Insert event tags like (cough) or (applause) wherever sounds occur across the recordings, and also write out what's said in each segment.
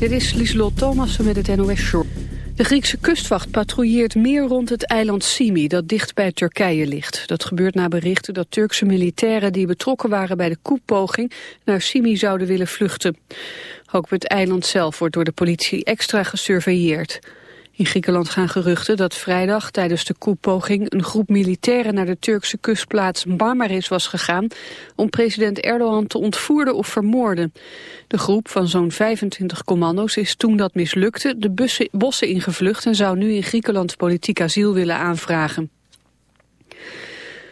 Dit is Lieselot Thomassen met het NOS Short. De Griekse kustwacht patrouilleert meer rond het eiland Simi, dat dicht bij Turkije ligt. Dat gebeurt na berichten dat Turkse militairen die betrokken waren bij de koepoging naar Simi zouden willen vluchten. Ook het eiland zelf wordt door de politie extra gesurveilleerd. In Griekenland gaan geruchten dat vrijdag tijdens de koepoging een groep militairen naar de Turkse kustplaats Marmaris was gegaan om president Erdogan te ontvoeren of vermoorden. De groep van zo'n 25 commando's is toen dat mislukte de bossen ingevlucht en zou nu in Griekenland politiek asiel willen aanvragen.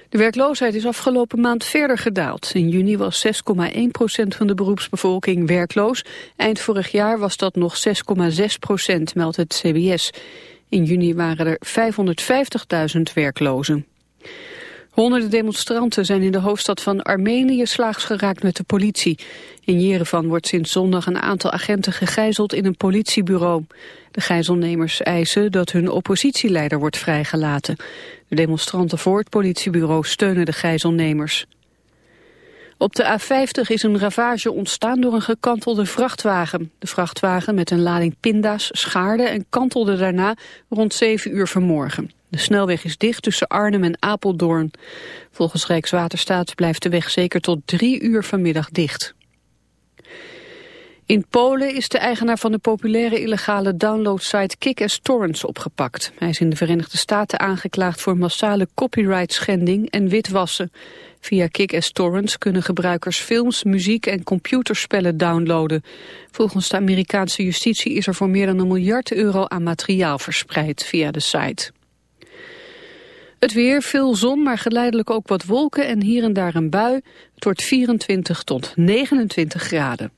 De werkloosheid is afgelopen maand verder gedaald. In juni was 6,1 procent van de beroepsbevolking werkloos. Eind vorig jaar was dat nog 6,6 procent, meldt het CBS. In juni waren er 550.000 werklozen. Honderden demonstranten zijn in de hoofdstad van Armenië slaags geraakt met de politie. In Jerevan wordt sinds zondag een aantal agenten gegijzeld in een politiebureau. De gijzelnemers eisen dat hun oppositieleider wordt vrijgelaten. De demonstranten voor het politiebureau steunen de gijzelnemers. Op de A50 is een ravage ontstaan door een gekantelde vrachtwagen. De vrachtwagen met een lading pinda's schaarde en kantelde daarna rond 7 uur vanmorgen. De snelweg is dicht tussen Arnhem en Apeldoorn. Volgens Rijkswaterstaat blijft de weg zeker tot drie uur vanmiddag dicht. In Polen is de eigenaar van de populaire illegale downloadsite Kick Torrents opgepakt. Hij is in de Verenigde Staten aangeklaagd voor massale copyright-schending en witwassen. Via Kick Torrents kunnen gebruikers films, muziek en computerspellen downloaden. Volgens de Amerikaanse justitie is er voor meer dan een miljard euro aan materiaal verspreid via de site. Het weer, veel zon, maar geleidelijk ook wat wolken en hier en daar een bui. Het wordt 24 tot 29 graden.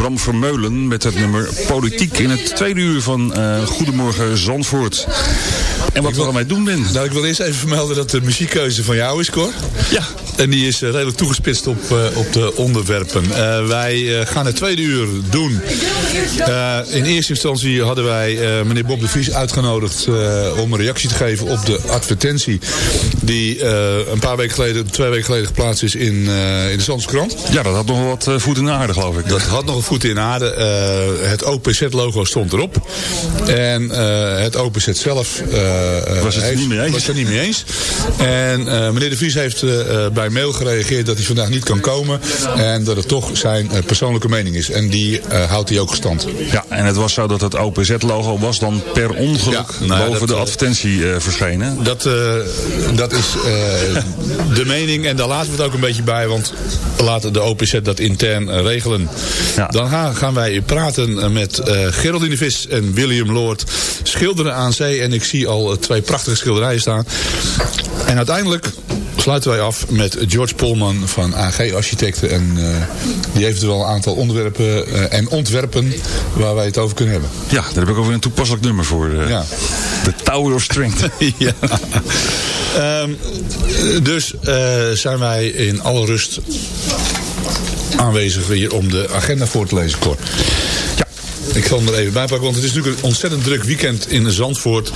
Bram Vermeulen met het nummer Politiek in het tweede uur van eh, Goedemorgen Zandvoort. En wat we ermee doen ben. Nou, ik wil eerst even vermelden dat de muziekkeuze van jou is, Cor. Ja. En die is eh, redelijk toegespitst op, eh, op de onderwerpen. Wij gaan het tweede uur doen. In eerste instantie hadden wij meneer Bob de Vries uitgenodigd om een reactie te geven op de advertentie die eh, een paar weken geleden, twee weken geleden geplaatst is in, eh, in de Zandskrant. Ja, dat had nog wat eh, voet in de aarde, geloof ik. Dat had nog een voet in aarde. Het OPZ-logo stond erop. En het OPZ zelf Was het er heeft- niet mee eens? was er niet mee eens. En meneer De Vries heeft bij mail gereageerd dat hij vandaag niet kan komen. En dat het toch zijn persoonlijke mening is. En die houdt hij ook gestand. Ja, en het was zo dat het OPZ-logo was dan per ongeluk Ja, nou boven dat, de advertentie verschenen. Dat, eh, dat is eh, de mening en daar laten we het ook een beetje bij, want laten de OPZ dat intern eh, regelen. Ja. Dan gaan, wij praten eh, met eh Geraldine Vis en William Lord. Schilderen aan zee en ik zie al twee prachtige schilderijen staan. En uiteindelijk sluiten wij af met George Polman van AG Architecten. En eh, die heeft er wel een aantal onderwerpen eh, en ontwerpen waar wij het over kunnen hebben. Ja, daar heb ik ook weer een toepasselijk nummer voor. Ja. De Tower of Strength. (laughs) ja. Ehm, dus zijn wij in alle rust aanwezig hier om de agenda voor te lezen, Cor. Ja. Ik zal hem er even bij pakken, want het is natuurlijk een ontzettend druk weekend in Zandvoort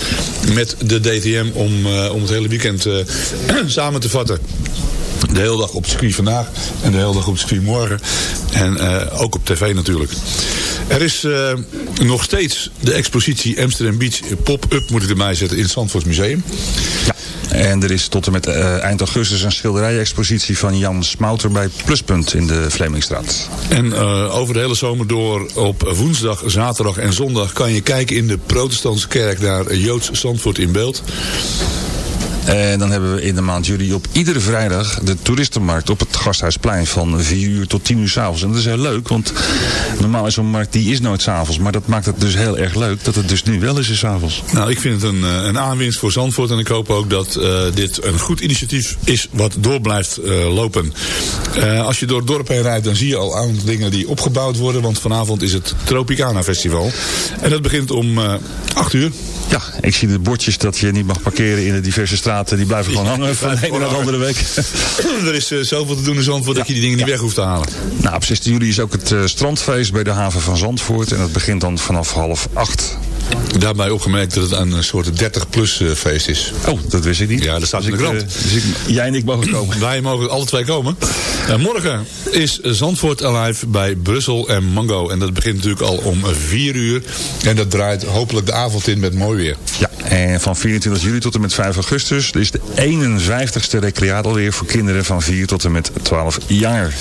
met de DTM om, eh, om het hele weekend eh, (clears throat) samen te vatten. De hele dag op circuit vandaag en de hele dag op circuit morgen. En eh, ook op tv natuurlijk. Er is nog steeds de expositie Amsterdam Beach pop-up, moet ik erbij zetten, in het Zandvoorts Museum. Ja. En er is tot en met eh, eind augustus een schilderij-expositie van Jan Smouter bij Pluspunt in de Vlemingstraat. En eh, over de hele zomer door op woensdag, zaterdag en zondag kan je kijken in de protestantse kerk naar Joods Zandvoort in beeld. En dan hebben we in de maand juli op iedere vrijdag de toeristenmarkt op het Gasthuisplein van 4 uur tot 10 uur s'avonds. En dat is heel leuk, want normaal is zo'n markt die is nooit s'avonds. Maar dat maakt het dus heel erg leuk dat het dus nu wel is is s'avonds. Nou, ik vind het een, eh, een aanwinst voor Zandvoort en ik hoop ook dat eh, dit een goed initiatief is wat door blijft eh, lopen. Als je door het dorp heen rijdt, dan zie je al aan dingen die opgebouwd worden, want vanavond is het Tropicana Festival. En dat begint om eh 8 uur. Ja, ik zie de bordjes dat je niet mag parkeren in de diverse straten. Die blijven gewoon hangen van de ene naar de andere week. (coughs) er is eh, zoveel te doen in Zandvoort dat je die dingen niet weg hoeft te halen. Nou, op 16 juli is ook het eh, strandfeest bij de haven van Zandvoort. En dat begint dan vanaf half acht. Daarbij opgemerkt dat het een soort 30-plus feest is. Oh, dat wist ik niet. Ja, dat staat Dus in de krant. eh, dus ik, jij en ik mogen komen. (clears throat) Wij mogen alle twee komen. En morgen is Zandvoort Alive bij Brussel en Mango. En dat begint natuurlijk al om 4 uur. En dat draait hopelijk de avond in met mooi weer. Ja, en van 24 juli tot en met 5 augustus is de 51ste recreaal weer voor kinderen van 4 tot en met 12 jaar.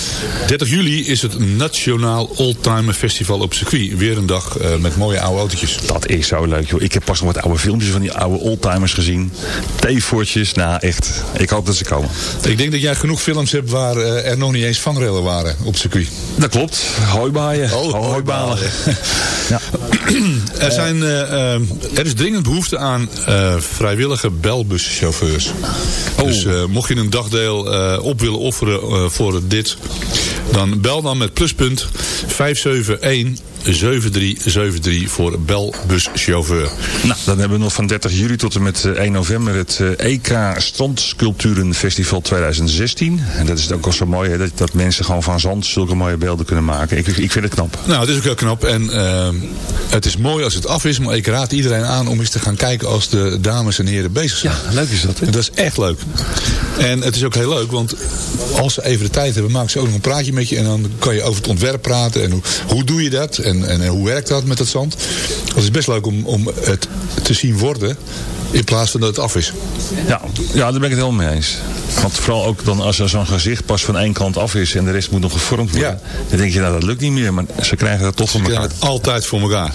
30 juli is het Nationaal Oldtimer Festival op circuit. Weer een dag eh, met mooie oude autootjes. Dat is zo leuk, joh. Ik heb pas nog wat oude filmpjes van die oude oldtimers gezien. Theevoortjes, nou echt. Ik hoop dat ze komen. Ik denk dat jij genoeg films hebt waar eh, er nog niet eens vangrails waren op circuit. Dat klopt. Hooibaaien. Oh, hooibalen. (clears throat) ja. Er, zijn, eh, eh, er is dringend behoefte aan vrijwillige belbuschauffeurs. Dus eh, mocht je een dagdeel op willen offeren voor dit, dan bel dan met pluspunt 571 7373 voor belbuschauffeur. Nou, dan hebben we nog van 30 juli tot en met eh, 1 november het eh, EK Strandsculpturenfestival 2016. En dat is ook al zo mooi, hè, dat, dat mensen gewoon van zand zulke mooie beelden kunnen maken. Ik, ik vind het knap. Nou, het is ook heel knap en eh, het is mooi als het af is, maar ik raad iedereen aan om eens te gaan kijken als de dames en heren bezig zijn. leuk is dat. Hè? Dat is echt leuk. En het is ook heel leuk, want als ze even de tijd hebben, maken ze ook nog een praatje met je. En dan kan je over het ontwerp praten. En hoe, hoe doe je dat? En, en, hoe werkt dat met dat zand? Het is best leuk om, om het te zien worden. In plaats van dat het af is. Ja, ja, daar ben ik het helemaal mee eens. Want vooral ook dan als er zo'n gezicht pas van één kant af is en de rest moet nog gevormd worden. Ja. Dan denk je, nou dat lukt niet meer, maar ze krijgen dat toch Ze elkaar. krijgen het altijd voor elkaar.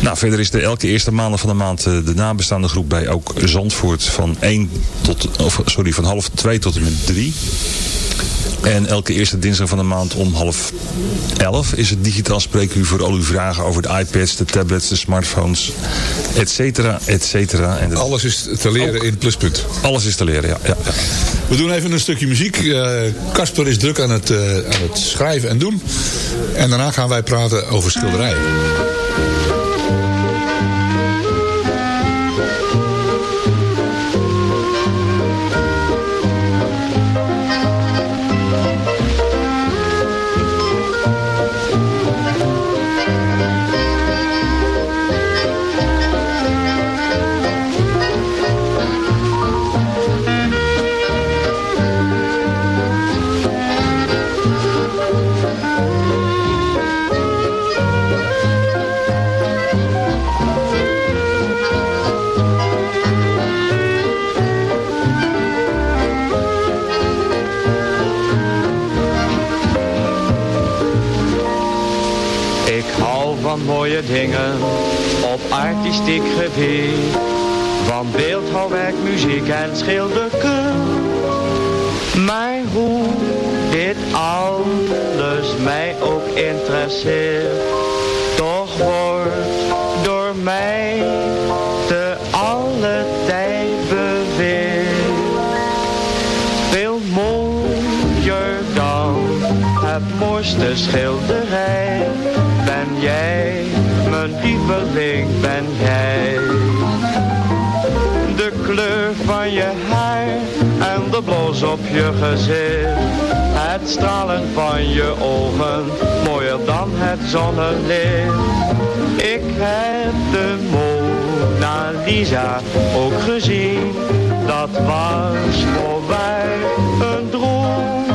Nou, verder is er elke eerste maanden van de maand eh, de nabestaande groep bij ook Zandvoort van 1 tot, of sorry, van half 2 tot en met 3. En elke eerste dinsdag van de maand om half elf is het digitaal spreekuur voor al uw vragen over de iPads, de tablets, de smartphones, et cetera, et cetera. En Alles is te leren in Pluspunt. alles is te leren, ja. ja. We doen even een stukje muziek. Eh, Casper is druk aan het, eh, aan het schrijven en doen. En daarna gaan wij praten over schilderijen. Gebied. Van beeldhouwwerk, muziek en schilderkunst. Maar hoe dit alles mij ook interesseert. Toch wordt door mij te alle tijd beweerd. Veel mooier dan het mooiste schilderij. Ben jij, mijn lieveling, ben jij. De kleur van je haar en de blos op je gezicht. Het stralen van je ogen, mooier dan het zonnelicht. Ik heb de Mona Lisa ook gezien. Dat was voor mij een droom.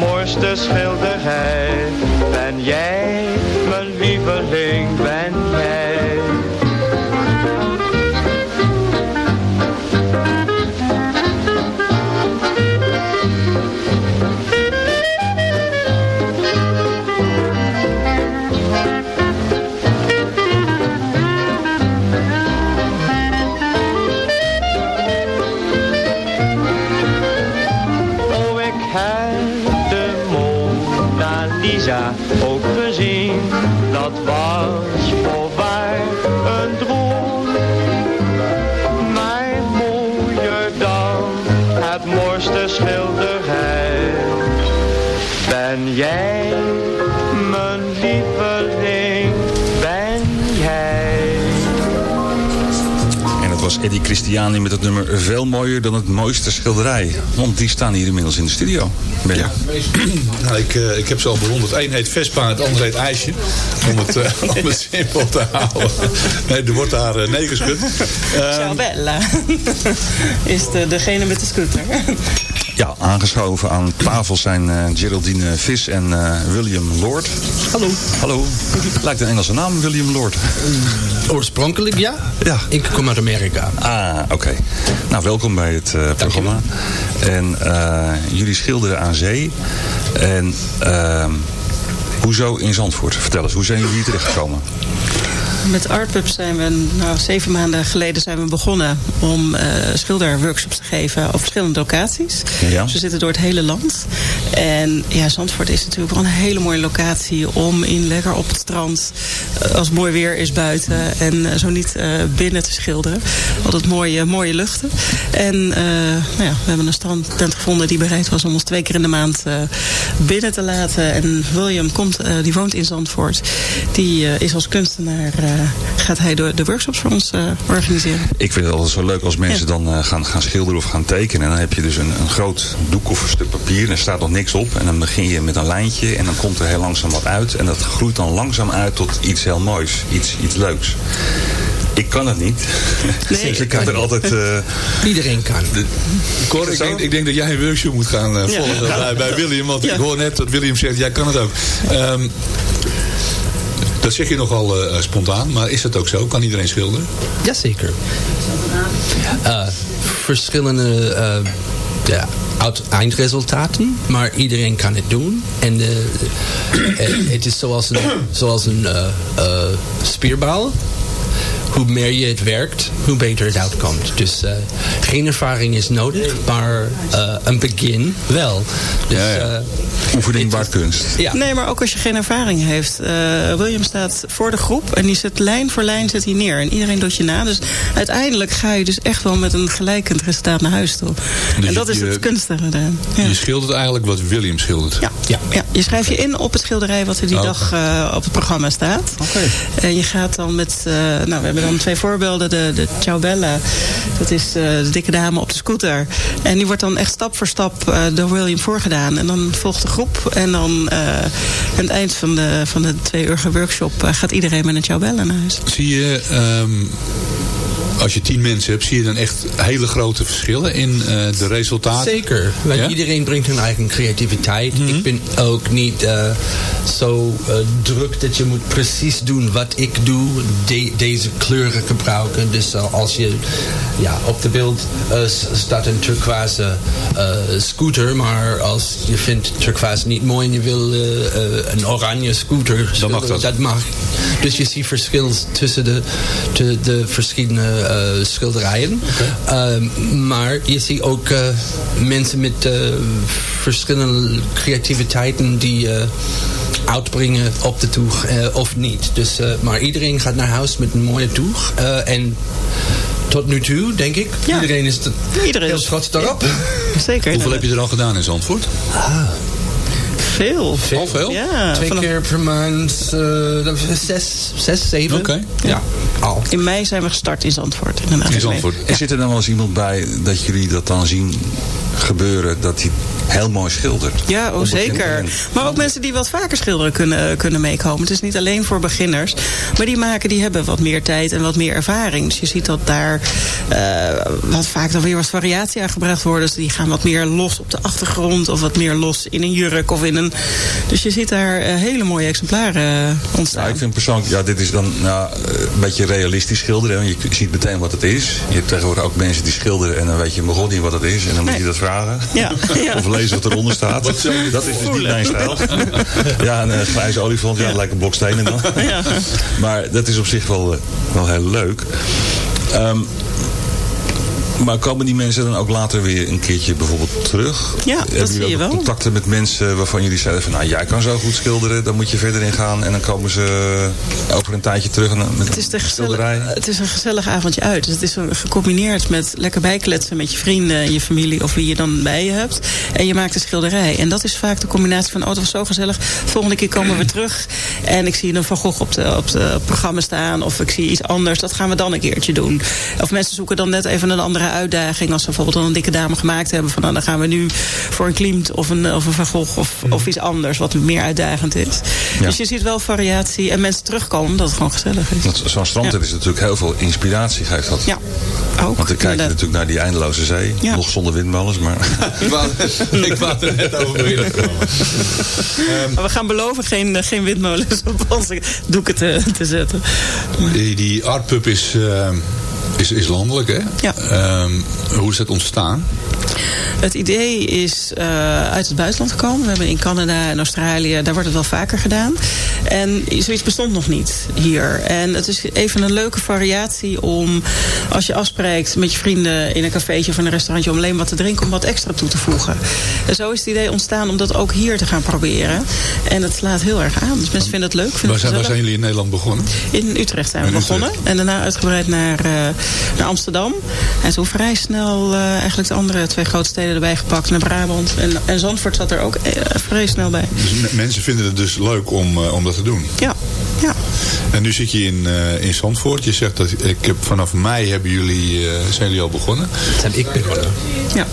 Mooiste schilderij. Ben jij, mijn lieveling, ben jij. Was Eddie Christiani met het nummer Veel mooier dan het mooiste schilderij. Want die staan hier inmiddels in de studio. Ben je? (clears throat) Nou, ik, eh, ik heb ze al bewonderd. Eén heet Vespa, het andere heet IJsje. Om het, (laughs) om het simpel te houden. Nee, er wordt daar uh, nee geschud. Ehm, Ciao Bella (laughs) is de, degene met de scooter. Ja, aangeschoven aan tafel zijn eh, Geraldine Vis en eh, William Lord. Hallo. Hallo. Lijkt een Engelse naam, William Lord. Oorspronkelijk ja. Ja. Ik kom uit Amerika. Ah, oké. Nou, welkom bij het eh, programma. En eh, jullie schilderen aan zee. En ehm, hoezo in Zandvoort? Vertel eens, hoe zijn jullie hier terechtgekomen? Met Artpub zijn we, nou, zeven maanden geleden zijn we begonnen om eh, schilderworkshops te geven op verschillende locaties. Ja. Dus we zitten door het hele land. En ja, Zandvoort is natuurlijk wel een hele mooie locatie om in lekker op het strand, eh, als het mooi weer is buiten en eh, zo niet binnen te schilderen. Altijd mooie, mooie luchten. En nou ja, we hebben een strandtent gevonden die bereid was om ons twee keer in de maand binnen te laten. En William komt, die woont in Zandvoort. Die is als kunstenaar, gaat hij de, de workshops voor ons eh, organiseren. Ik vind het altijd zo leuk als mensen dan eh, gaan, gaan schilderen of gaan tekenen. En dan heb je dus een, een groot doek of een stuk papier en er staat nog niks op. En dan begin je met een lijntje en dan komt er heel langzaam wat uit. En dat groeit dan langzaam uit tot iets heel moois, iets, iets leuks. Ik kan het niet. (laughs) Nee, dus ik heb er altijd... eh, Iedereen kan. Cor, ik denk, ik denk dat jij een workshop moet gaan eh, Ja. volgen bij, bij William. Want Ja. ik hoor net dat William zegt, jij kan het ook. Ehm, dat zeg je nogal eh, spontaan, maar is dat ook zo? Kan iedereen schilderen? Jazeker. Eh verschillende eh, ja, eindresultaten, maar iedereen kan het doen. En het is zoals een, zoals een spierbal. Hoe meer je het werkt, hoe beter het uitkomt. Dus eh, geen ervaring is nodig, maar eh, een begin wel. Dus, eh, Oefening baart kunst. Ja. Nee, maar ook als je geen ervaring heeft. Eh, William staat voor de groep en die zet lijn voor lijn zet hij neer. En iedereen doet je na. Dus uiteindelijk ga je dus echt wel met een gelijkend resultaat naar huis toe. Dus en dat is het kunstige eraan. Ja. Je schildert eigenlijk wat William schildert. Ja, ja. ja, je schrijft je in op het schilderij wat er die Oh. dag eh, op het programma staat. En je gaat dan met, eh, nou we hebben dan twee voorbeelden. De, de dat is eh, de dikke dame op de scooter. En die wordt dan echt stap voor stap eh, door William voorgedaan. En dan volgt de groep. En dan eh, aan het eind van de, van de twee uur workshop gaat iedereen met een Ciao naar huis. Zie je, ehm, als je tien mensen hebt, zie je dan echt hele grote verschillen in eh, de resultaten? Zeker, want Ja? iedereen brengt hun eigen creativiteit. Mhm. Ik ben ook niet eh, zo eh, druk dat je moet precies doen wat ik doe. De- deze kleuren gebruiken. Dus als je ja, op de beeld staat een turquoise scooter, maar als je vindt turquoise niet mooi en je wil een oranje scooter, Dan mag dat. dat mag. Dus je ziet verschil tussen de, de, de verschillende schilderijen. Ehm, maar je ziet ook eh, mensen met eh, verschillende creativiteiten die eh, uitbrengen op de toeg eh, of niet. Dus, eh, maar iedereen gaat naar huis met een mooie toeg. Eh, en tot nu toe, denk ik, iedereen is er Iedereen heel is- trots daarop. Zeker. Hoeveel heb je er al gedaan in Zandvoort? Veel. Al veel? Ja, Twee vanaf- keer per maand, eh, zes, zes, zeven. Oké. Ja, al. In mei zijn we gestart in Zandvoort. Inderdaad. In Zandvoort. En zit er dan wel eens iemand bij dat jullie dat dan zien gebeuren, dat hij heel mooi schildert? Ja, oh, zeker. Maar ook mensen die wat vaker schilderen kunnen, kunnen meekomen. Het is niet alleen voor beginners. Maar die maken, die hebben wat meer tijd en wat meer ervaring. Dus je ziet dat daar eh, wat vaak dan weer wat variatie aangebracht wordt. Dus die gaan wat meer los op de achtergrond. Of wat meer los in een jurk of in een... Dus je ziet daar eh, hele mooie exemplaren eh, ontstaan. Ja, ik vind persoonlijk, ja, dit is dan nou, een beetje realistisch schilderen. want Je ziet meteen wat het is. Je hebt tegenwoordig ook mensen die schilderen en dan weet je begon niet wat het is. En dan moet je dat vragen. Ja, (laughs) ja. Of lezen wat eronder staat. Dat is dus niet mijn stijl. (laughs) Ja, een eh, grijze olifant, ja, dat lijkt een blok stenen dan. Ja. Maar dat is op zich wel, eh, wel heel leuk. Ehm, maar komen die mensen dan ook later weer een keertje bijvoorbeeld terug? Ja, dat Hebben zie jullie je wel. contacten met mensen waarvan jullie zeiden van... nou, jij kan zo goed schilderen, dan moet je verder in gaan. En dan komen ze over een tijdje terug met Het is, een gezellig, schilderij. het is een gezellig avondje uit. Dus het is gecombineerd met lekker bijkletsen met je vrienden en je familie of wie je dan bij je hebt. En je maakt een schilderij. En dat is vaak de combinatie van, oh, het was zo gezellig. Volgende keer komen we terug. En ik zie een Van Gogh op, de, op de programma staan. Of ik zie iets anders. Dat gaan we dan een keertje doen. Of mensen zoeken dan net even een andere uitdaging. Als ze bijvoorbeeld een dikke dame gemaakt hebben. Van, nou, dan gaan we nu voor een Klimt of een, of een Van Gogh of, of iets anders. Wat meer uitdagend is. Ja. Dus je ziet wel variatie. En mensen terugkomen omdat het gewoon gezellig is. Zo'n strandtent is natuurlijk heel veel inspiratie, geeft dat. Ja, ook. Want dan kijk je natuurlijk naar die eindeloze zee. Ja. Nog zonder windmolens, maar... (laughs) Ik wou, er net over beginnen komen. Maar we gaan beloven geen, geen windmolens op onze doeken te, te zetten. Die, die artpub is, eh, is, is landelijk, hè? Ja. Ehm, hoe is dat ontstaan? Het idee is eh, uit het buitenland gekomen. We hebben in Canada en Australië, daar wordt het wel vaker gedaan. En zoiets bestond nog niet hier. En het is even een leuke variatie om, als je afspreekt met je vrienden in een cafeetje of in een restaurantje om alleen wat te drinken, om wat extra toe te voegen. En zo is het idee ontstaan om dat ook hier te gaan proberen. En het slaat heel erg aan. Dus mensen vinden het leuk. Vinden Waar het zijn, waar zijn jullie in Nederland begonnen? In Utrecht zijn we Utrecht. begonnen. En daarna uitgebreid naar, eh, naar Amsterdam. En toen vrij snel eh, eigenlijk de andere twee grote steden erbij gepakt. Naar Brabant. En, en Zandvoort zat er ook eh, vrij snel bij. Dus me- mensen vinden het dus leuk om, eh, om dat te doen. Ja, ja. En nu zit je in, eh, in Zandvoort. Je zegt dat ik heb, vanaf mei hebben jullie, eh, zijn jullie al begonnen. Zijn ik begonnen. ja.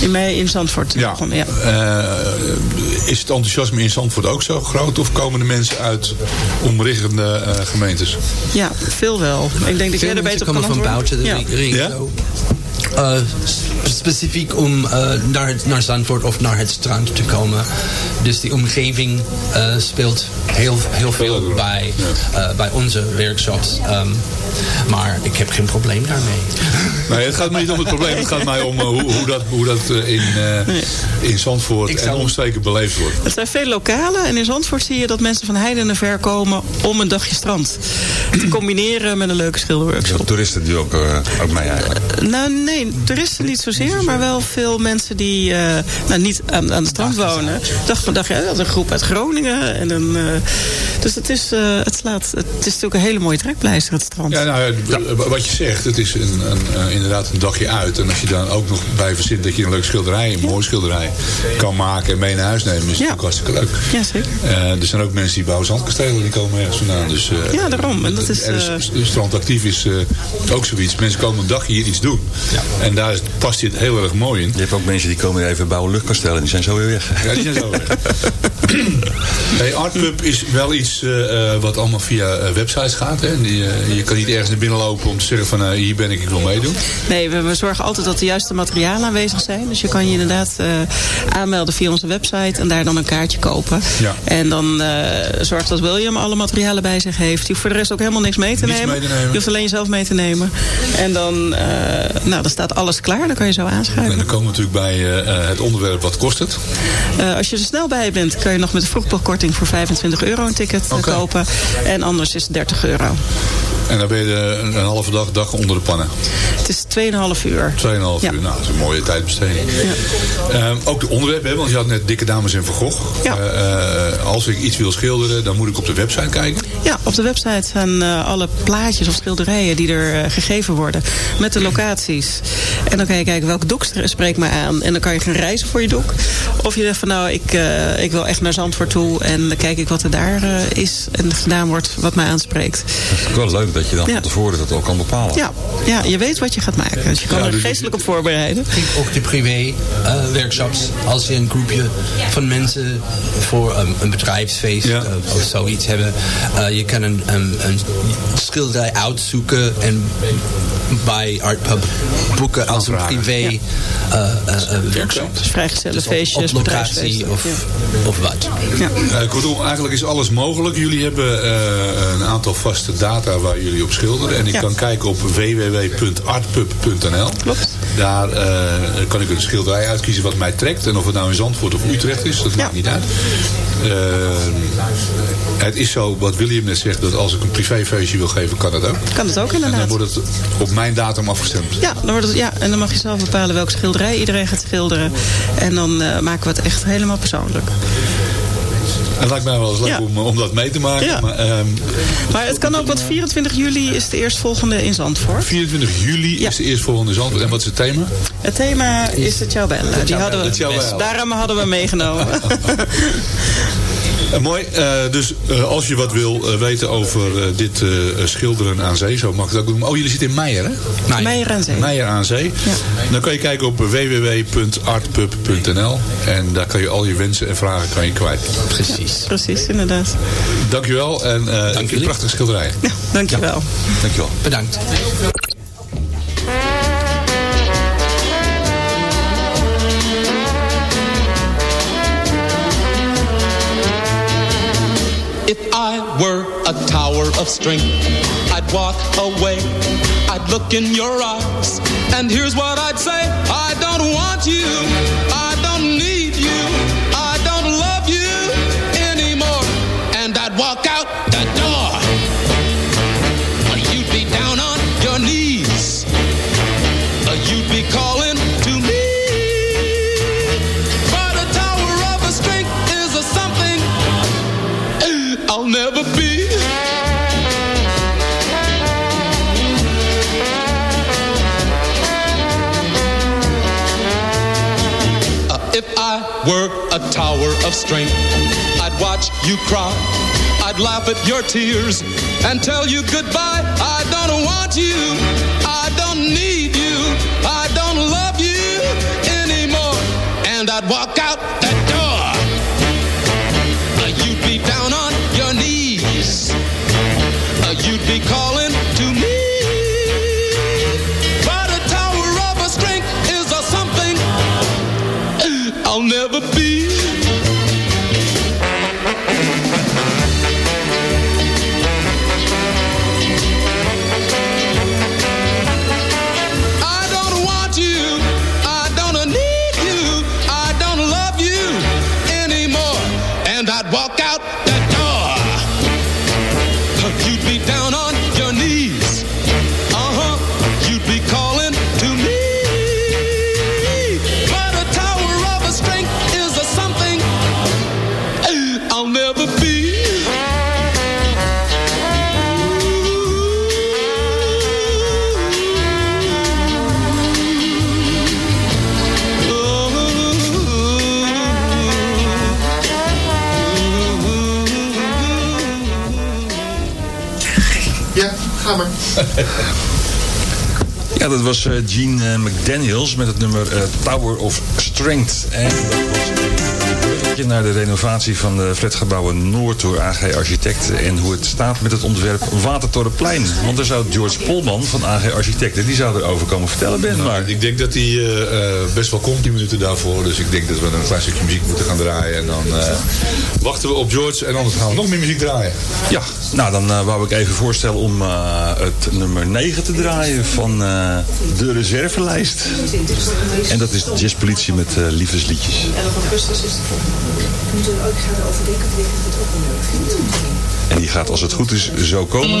In mei in Zandvoort begonnen, ja. Eh, is het enthousiasme in Zandvoort ook zo groot? Of komen de mensen uit omliggende eh, gemeentes? Ja, veel wel. Ik denk dat jij er beter op komen kan van buiten de ja. Specifiek om eh, naar, naar Zandvoort of naar het strand te komen. Dus die omgeving eh, speelt heel, heel veel bij, eh, bij onze workshops. Ehm, maar ik heb geen probleem daarmee. (laughs) Nee, het gaat me niet om het probleem. Het gaat mij om eh, hoe, hoe dat, hoe dat in, eh, in Zandvoort Ik en zou- omstreken beleefd wordt. Het zijn veel lokalen en in Zandvoort zie je dat mensen van heide en ver komen om een dagje strand te combineren met een leuke schilderworkshop. De toeristen doen ook, ook mee eigenlijk. Nou nee, toeristen niet zozeer, maar wel veel mensen die eh, nou, niet aan, aan het strand wonen. Dacht van, dacht, ja, dat is een groep uit Groningen. En een, eh, dus het is, eh, het, slaat, het is natuurlijk een hele mooie trekpleister, het strand. Ja, nou, ja, wat je zegt, het is een, een, eh, inderdaad een dagje uit. En als je dan ook nog bij verzint dat je een leuk schilderij, een mooi schilderij kan maken en mee naar huis nemen, is het Ja. ook hartstikke leuk. Ja, zeker. Eh, er zijn ook mensen die bouwen zandkastelen, die komen ergens vandaan. Dus, eh, Ja, daarom. En dat is, eh, is, strandactief is eh, ook zoiets. Mensen komen een dag hier iets doen. En daar is- past dit heel erg mooi in. Je hebt ook mensen die komen even bouwen luchtkastelen en die zijn zo weer weg. Ja, die zijn zo weg. (laughs) hey, Artpub is wel iets eh, eh, wat allemaal via eh, websites gaat. Hè? En Die, je kan niet ergens naar binnen lopen om te zeggen van hier ben ik, ik wil meedoen. Nee, we, we zorgen altijd dat de juiste materialen aanwezig zijn. Dus je kan je inderdaad aanmelden via onze website en daar dan een kaartje kopen. Ja. En dan zorgt dat William alle materialen bij zich heeft. Je hoeft voor de rest ook helemaal niks mee te, nemen. mee te nemen. Je hoeft alleen jezelf mee te nemen. En dan, nou, dan staat alles klaar. Dan kan je zo En aanschuiven. dan komen we natuurlijk bij het onderwerp wat kost het. Als je er snel bij bent, kan je nog met de vroegboekkorting voor 25 euro een ticket kopen. En anders is het 30 euro. En dan ben je de- een, een halve dag, dag onder de pannen. Het is 2,5 uur. 2,5 Ja. uur. Nou, dat is een mooie tijdbesteding. Ehm, ook de onderwerpen, hè, want je had net Dikke Dames Van Gogh. Ja. Eh, eh, als ik iets wil schilderen, dan moet ik op de website kijken. Ja, op de website zijn eh, alle plaatjes of schilderijen die er gegeven worden. Met de locaties. En dan kan je kijken welk doek spreekt mij aan. En dan kan je gaan reizen voor je doek. Of je zegt van nou, ik, eh, ik wil echt naar Zandvoort toe. En dan kijk ik wat er daar eh, is en gedaan wordt wat mij aanspreekt. Het is wel leuk dat je dan Ja. van tevoren dat ook kan bepalen. Ja, ja, je weet wat je gaat maken. Dus je kan Ja, er dus- geestelijk op voorbereiden. Ook de privé eh, workshops. Als je een groepje van mensen voor een, een bedrijfsfeest Ja. eh, of zoiets hebben. eh, je kan een, een, een schilderij uitzoeken en bij Artpub boeken als een privé eh, eh, eh, workshop. Dus vrijgezellen Dus op, feestjes, op locatie of, Ja. of wat. Ja. Eh, kortom, eigenlijk is alles mogelijk. Jullie hebben eh, een aantal vaste data waar jullie op schilderen. En ik Ja. kan kijken op www.artpub.nl. Klopt. Daar eh, kan ik een schilderij uitkiezen wat mij trekt. En of het nou in Zandvoort of Utrecht is, dat Ja. maakt niet uit. Eh, het is zo, wat William net zegt, dat als ik een privéfeestje wil geven, kan dat ook. Kan het ook En dan inderdaad. wordt het op mijn datum afgestemd. Ja, dan wordt het, ja, en dan mag je zelf bepalen welk schilderij iedereen gaat schilderen. En dan eh, maken we het echt helemaal persoonlijk. Het lijkt mij wel eens leuk Ja. om, om dat mee te maken. Ja. Maar, ehm, Maar het kan ook, want 24 juli is de eerstvolgende in Zandvoort. 24 juli Ja. is de eerstvolgende Zandvoort. En wat is het thema? Het thema is de Ciao Bella. Die hadden De we, daarom hadden we meegenomen. (laughs) Eh, mooi. Eh, dus eh, als je wat wil weten over eh, dit eh, schilderen aan zee, zo mag ik het ook doen. Oh, jullie zitten in Meijer, hè? Nee. Meijer aan Zee. Meijer aan zee. Dan kan je kijken op www.artpub.nl en daar kan je al je wensen en vragen kan je kwijt. Precies. Precies, inderdaad. Dankjewel en eh een prachtige schilderij. Ja, dankjewel. Dankjewel. Bedankt. Were a tower of strength, I'd walk away. I'd look in your eyes, and here's what I'd say I don't want you. I of strength, I'd watch you cry. I'd laugh at your tears and tell you goodbye. I don't want you. Walk (laughs) Ja, dat was eh, Gene eh, McDaniels met het nummer eh, Tower of Strength. En dat was een bruggetje naar de renovatie van de flatgebouwen Noord door AG Architecten. En hoe het staat met het ontwerp Watertorenplein. Want daar zou George Polman van AG Architecten, die zou erover komen vertellen, Ben. Nou, Maar ik denk dat hij eh, eh, best wel komt, 10 minuten daarvoor. Dus ik denk dat we een klein stukje muziek moeten gaan draaien. En dan eh, wachten we op George en anders gaan we nog meer muziek draaien. ja, nou dan eh, wou ik even voorstellen om eh, het nummer 9 te draaien van eh, de reservelijst. En dat is Jazzpolitie met liefdesliedjes. 11 augustus is de volgende. We moeten ook gaan overdenken of ik het ook wel leuk. En die gaat als het goed is zo komen.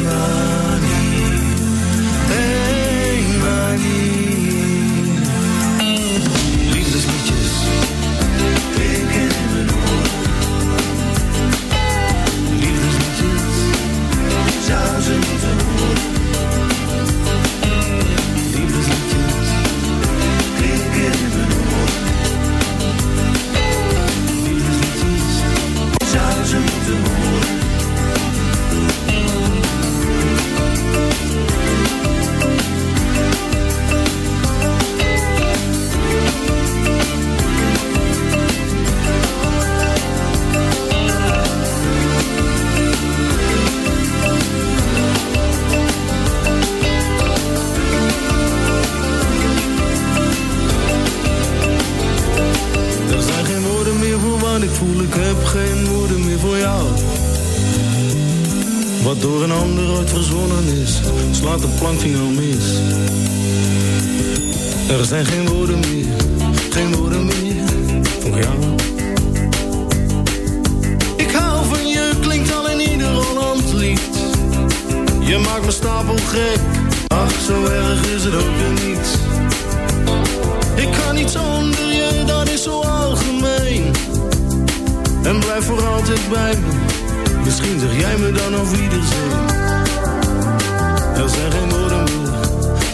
zou ze geen woorden meer voor jou. Wat door een ander ooit verzonnen is, slaat de plank finaal mis. Er zijn geen woorden meer, geen woorden meer voor jou. Ik hou van je, klinkt al in ieder Holland. Je maakt me stapel gek, ach zo erg is het ook weer niet. Ik kan niet zonder En blijf voor altijd bij me. Misschien zeg jij me dan auf Wiedersehen. Er zijn geen woorden meer,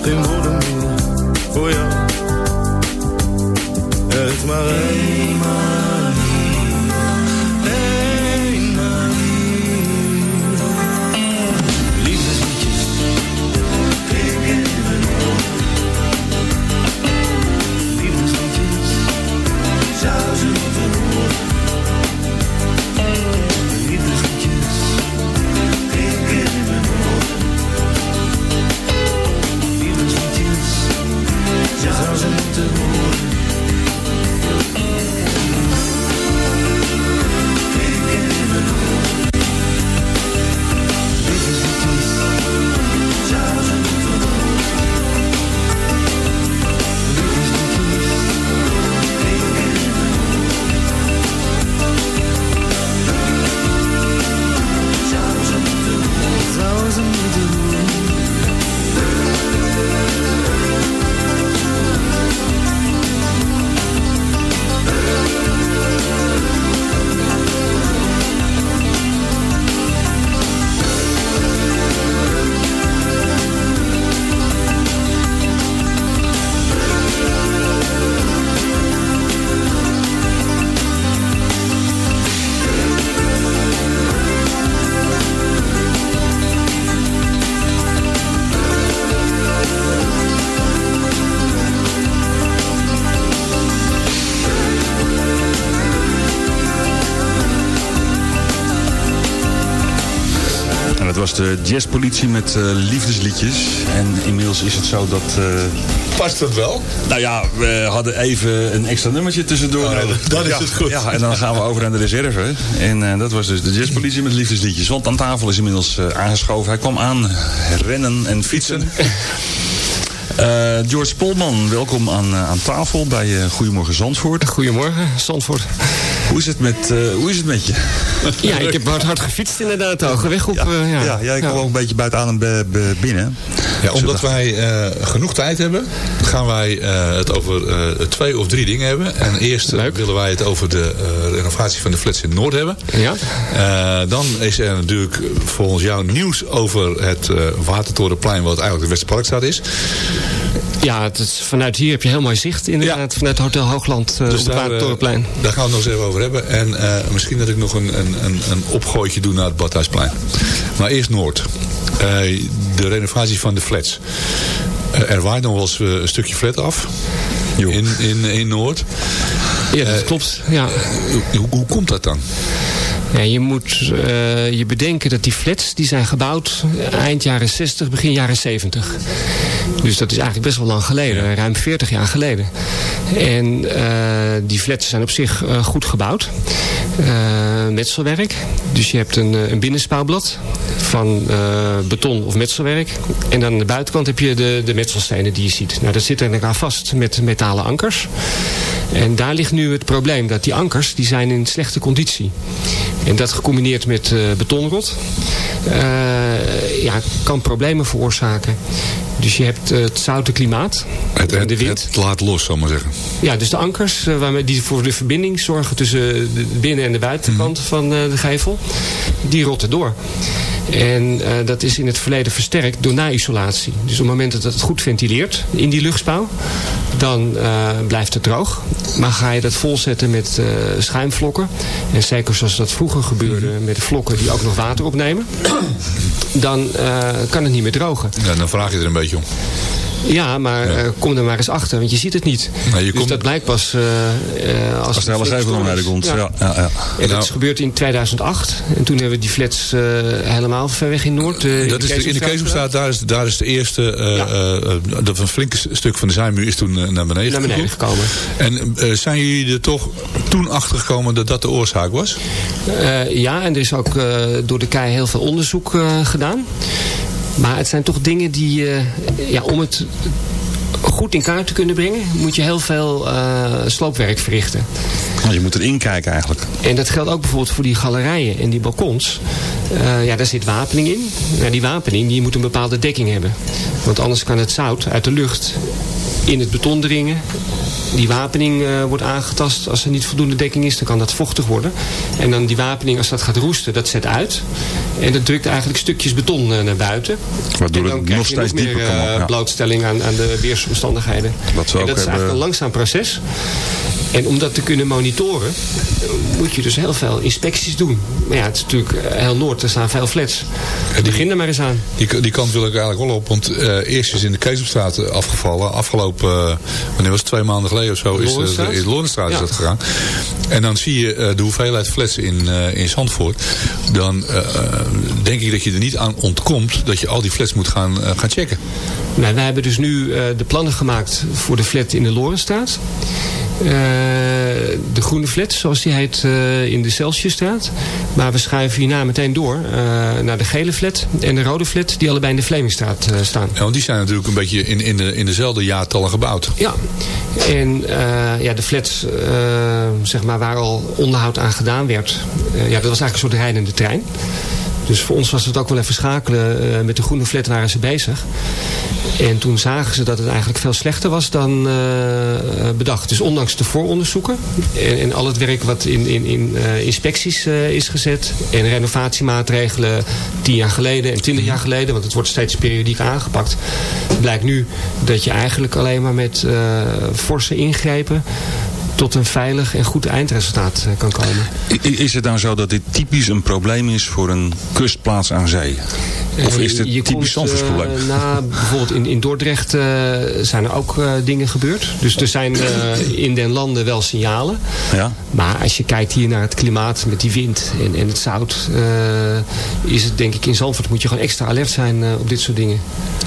geen woorden meer voor jou. Er maar één was de jazzpolitie met eh, liefdesliedjes. En inmiddels is het zo dat... eh, Past dat wel? nou ja, we hadden even een extra nummertje tussendoor Oh, dan is Ja, het goed. Ja, en dan gaan we over aan de reserve. En eh, dat was dus de jazzpolitie met liefdesliedjes. Want aan tafel is inmiddels eh, aangeschoven. Hij kwam aan rennen en fietsen. Eh, George Polman, welkom aan, aan tafel bij eh, Goedemorgen Zandvoort. Goedemorgen, Zandvoort. Hoe is het met, eh, hoe is het met je? Ja, ik heb hard, hard gefietst inderdaad ook. Weg op... Ja, eh, ja. ja, jij kwam ook een beetje buiten be- binnen. Ja, omdat wij eh, genoeg tijd hebben, gaan wij het over twee of drie dingen hebben. En eerst willen wij het over de renovatie van de flats in Noord hebben. Ja. Dan is er natuurlijk volgens jou nieuws over het Watertorenplein, wat eigenlijk de Westerparkstraat is. Ja, het is, vanuit hier heb je heel mooi zicht inderdaad. Vanuit Hotel Hoogland Dus op het daar, Watertorenplein. daar gaan we nog eens even over hebben. En eh, misschien dat ik nog een, een, een, opgooitje doe naar het Badhuisplein. Maar eerst Noord. Eh, de renovatie van de flats. Eh, er waait nog wel eens een stukje flat af. In, in, in Noord. Ja, dat klopt. Ja. Hoe, hoe komt dat dan? Ja, je moet uh, je bedenken dat die flats die zijn gebouwd eind jaren 60, begin jaren 70. Dus dat is eigenlijk best wel lang geleden, ruim 40 jaar geleden. En uh, die flats zijn op zich uh, goed gebouwd. metselwerk. Dus je hebt een, een binnenspouwblad van beton of metselwerk. En dan aan de buitenkant heb je de, de metselstenen die je ziet. Nou, dat zit er elkaar vast met metalen ankers. En daar ligt nu het probleem dat die ankers die zijn in slechte conditie. En dat gecombineerd met uh, betonrot uh, ja, kan problemen veroorzaken. Dus je hebt uh, het zoute klimaat. Het, het, de wind. het laat los, zal ik maar zeggen. Ja, dus de ankers waarmee die voor de verbinding zorgen tussen de binnen- en de buitenkant mm. van de gevel. Die rotten door. En uh, dat is in het verleden versterkt door na-isolatie. Dus op het moment dat het goed ventileert in die luchtspouw, dan uh, blijft het droog. Maar ga je dat volzetten met uh, schuimvlokken, en zeker zoals dat vroeger gebeurde met de vlokken die ook nog water opnemen, dan kan het niet meer drogen. Ja, dan vraag je er een beetje om. Ja, maar ja. Uh, kom er maar eens achter, want je ziet het niet. Je dus komt... dat blijkt pas uh, uh, als, als de hele gevel naar de grond. Ja. Ja, ja, ja. En dat nou. is gebeurd in 2008. En toen hebben we die flats helemaal ver weg in Noord. dat is de, in de Keesomstraat, daar is, daar is de eerste... Dat een flink stuk van de zijmuur is toen naar beneden, naar beneden gekomen. En zijn jullie er toch toen achter gekomen dat dat de oorzaak was? ja, en er is ook door de KEI heel veel onderzoek gedaan. Maar het zijn toch dingen die, uh, ja, om het goed in kaart te kunnen brengen, moet je heel veel uh, sloopwerk verrichten. Nou, je moet erin kijken eigenlijk. En dat geldt ook bijvoorbeeld voor die galerijen en die balkons. Uh, ja, daar zit wapening in. Nou, die wapening die moet een bepaalde dekking hebben. Want anders kan het zout uit de lucht in het beton dringen. Die wapening uh, wordt aangetast. Als er niet voldoende dekking is, dan kan dat vochtig worden. En dan die wapening, als dat gaat roesten, dat zet uit. En dat drukt eigenlijk stukjes beton naar buiten. Waardoor en dan het krijg nog je steeds nog meer dieper kan. Ja. blootstelling aan, aan de Wat we en dat is eigenlijk een langzaam proces. En om dat te kunnen monitoren, moet je dus heel veel inspecties doen. Maar ja, het is natuurlijk eh, heel Noord, er staan veel flats. Begin er maar eens aan. Die, die kant wil ik eigenlijk wel op, want eh, eerst is in de Keesopstraat afgevallen. Afgelopen, eh, wanneer was het, twee maanden geleden of zo, is de, in is dat gegaan. En dan zie je de hoeveelheid flats in, in Zandvoort. Dan denk ik dat je er niet aan ontkomt dat je al die flats moet gaan, gaan checken. Nou, wij hebben dus nu de plannen gemaakt voor de flat in de Lorenstraat. Eh, de groene flat, zoals die heet, eh, in de Celsiusstraat. Maar we schuiven hierna meteen door eh, naar de gele flat en de rode flat, die allebei in de Vlemingstraat staan. Ja, want die zijn natuurlijk een beetje in, in, de, in dezelfde jaartallen gebouwd. Ja, en ja, de flats zeg maar, waar al onderhoud aan gedaan werd, ja, dat was eigenlijk een soort rijdende trein. Dus voor ons was het ook wel even schakelen. Eh, met de groene flat waren ze bezig. En toen zagen ze dat het eigenlijk veel slechter was dan eh, bedacht. Dus ondanks de vooronderzoeken en, en al het werk wat in, in, in eh, inspecties is gezet... en renovatiemaatregelen tien jaar geleden en twintig jaar geleden... want het wordt steeds periodiek aangepakt... blijkt nu dat je eigenlijk alleen maar met forse ingrepen tot een veilig en goed eindresultaat eh, kan komen. Is het nou zo dat dit typisch een probleem is voor een kustplaats aan zee? Of Eh, is dit je typisch Zandvoortsprobleem? eh, na, bijvoorbeeld in, in Dordrecht zijn er ook dingen gebeurd. Dus er zijn in den landen wel signalen. Ja. Maar als je kijkt hier naar het klimaat met die wind en, en het zout... is het denk ik in Zandvoort moet je gewoon extra alert zijn op dit soort dingen.